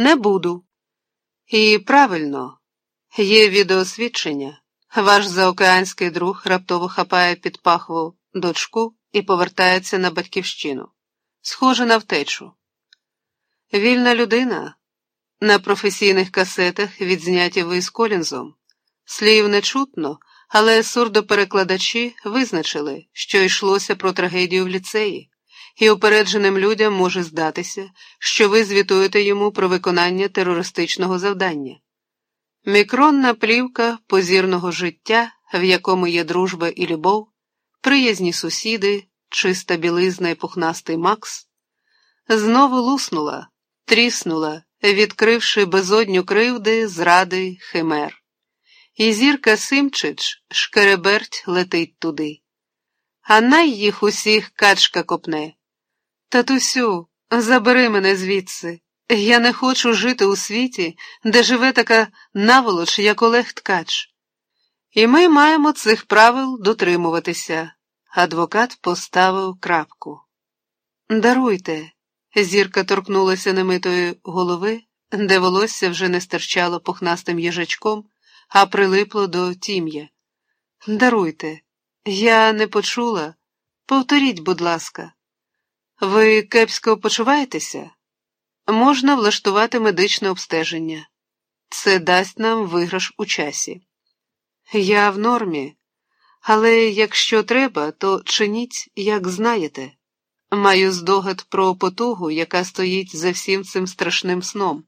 Не буду. І правильно, є відеосвідчення. Ваш заокеанський друг раптово хапає під пахву дочку і повертається на батьківщину. Схоже на втечу. Вільна людина на професійних касетах відзняті ви з Колінзом. Слів не чутно, але сурдоперекладачі визначили, що йшлося про трагедію в ліцеї, і упередженим людям може здатися, що ви звітуєте йому про виконання терористичного завдання. Мікронна плівка позірного життя, в якому є дружба і любов, приязні сусіди, чиста білизна і пухнастий Макс, знову луснула, тріснула, відкривши безодню кривди, зради, химер. І зірка Симчич шкереберть летить туди. А най їх усіх качка копне. Татусю, забери мене звідси. Я не хочу жити у світі, де живе така наволоч, як Олег Ткач. І ми маємо цих правил дотримуватися. Адвокат поставив крапку. Даруйте, зірка торкнулася немитої голови, де волосся вже не стирчало пухнастим їжачком, а прилипло до тім'я. Даруйте, я не почула. Повторіть, будь ласка, ви кепсько почуваєтеся? Можна влаштувати медичне обстеження. Це дасть нам виграш у часі. Я в нормі, але якщо треба, то чиніть, як знаєте. Маю здогад про потугу, яка стоїть за всім цим страшним сном.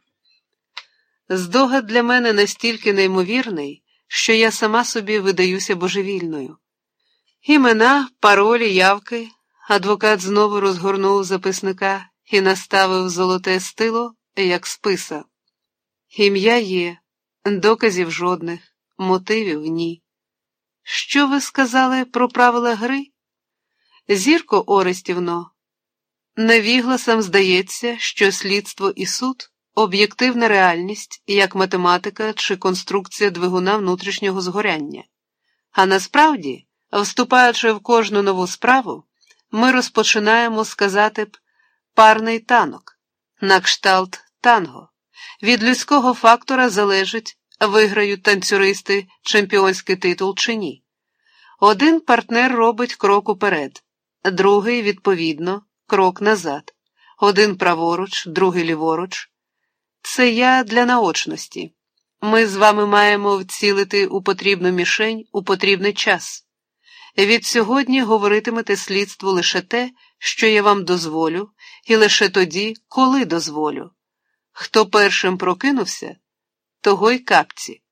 Здогад для мене настільки неймовірний, що я сама собі видаюся божевільною. Імена, паролі, явки, адвокат знову розгорнув записника і наставив золоте стило, як списа. Ім'я є, доказів жодних, мотивів ні. Що ви сказали про правила гри? Зірко Орестівно, невігласам здається, що слідство і суд об'єктивна реальність, як математика чи конструкція двигуна внутрішнього згоряння. А насправді, вступаючи в кожну нову справу, ми розпочинаємо сказати б парний танок, на кшталт танго. Від людського фактора залежить, виграють танцюристи чемпіонський титул чи ні. Один партнер робить крок уперед, другий, відповідно, крок назад, один праворуч, другий ліворуч. Це я для наочності. Ми з вами маємо вцілити у потрібну мішень у потрібний час. Від сьогодні говоритимете слідству лише те, що я вам дозволю, і лише тоді, коли дозволю. Хто першим прокинувся, того й капці.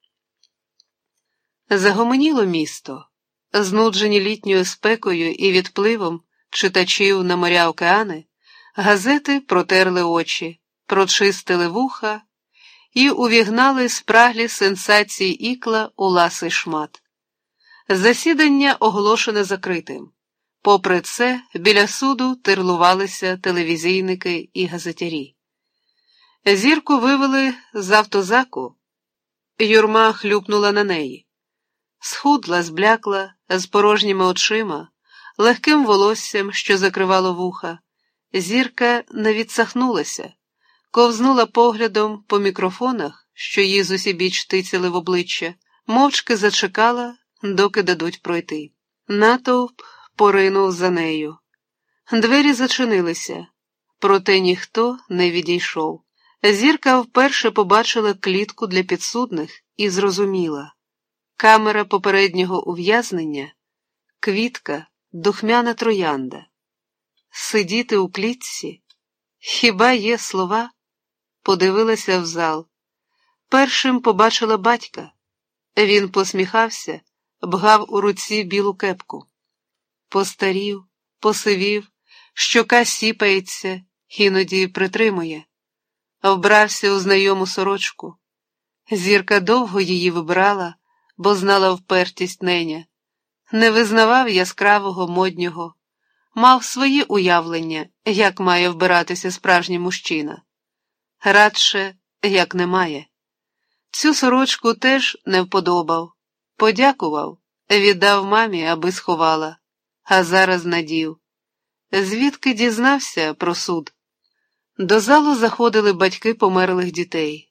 Загомоніло місто, знуджені літньою спекою і відпливом читачів на моря океани, газети протерли очі, прочистили вуха і увігнали спраглі сенсації ікла у ласий шмат. Засідання оголошене закритим. Попри це, біля суду тирлувалися телевізійники і газетярі. Зірку вивели з автозаку, юрма хлюпнула на неї. Схудла, зблякла, з порожніми очима, легким волоссям, що закривало вуха. Зірка не відсахнулася, ковзнула поглядом по мікрофонах, що її з усібіч тицяли в обличчя, мовчки зачекала, доки дадуть пройти. Натовп поринув за нею. Двері зачинилися, проте ніхто не відійшов. Зірка вперше побачила клітку для підсудних і зрозуміла камера попереднього ув'язнення, квітка, духмяна троянда. Сидіти у клітці? Хіба є слова? Подивилася в зал. Першим побачила батька. Він посміхався, бгав у руці білу кепку. Постарів, посивів, щока сіпається, іноді притримує. Вбрався у знайому сорочку. Зірка довго її вибрала, бо знала впертість неня. Не визнавав яскравого моднього, мав свої уявлення, як має вбиратися справжній мужчина. Радше, як немає. Цю сорочку теж не вподобав, подякував, віддав мамі, аби сховала, а зараз надів. Звідки дізнався про суд? До залу заходили батьки померлих дітей.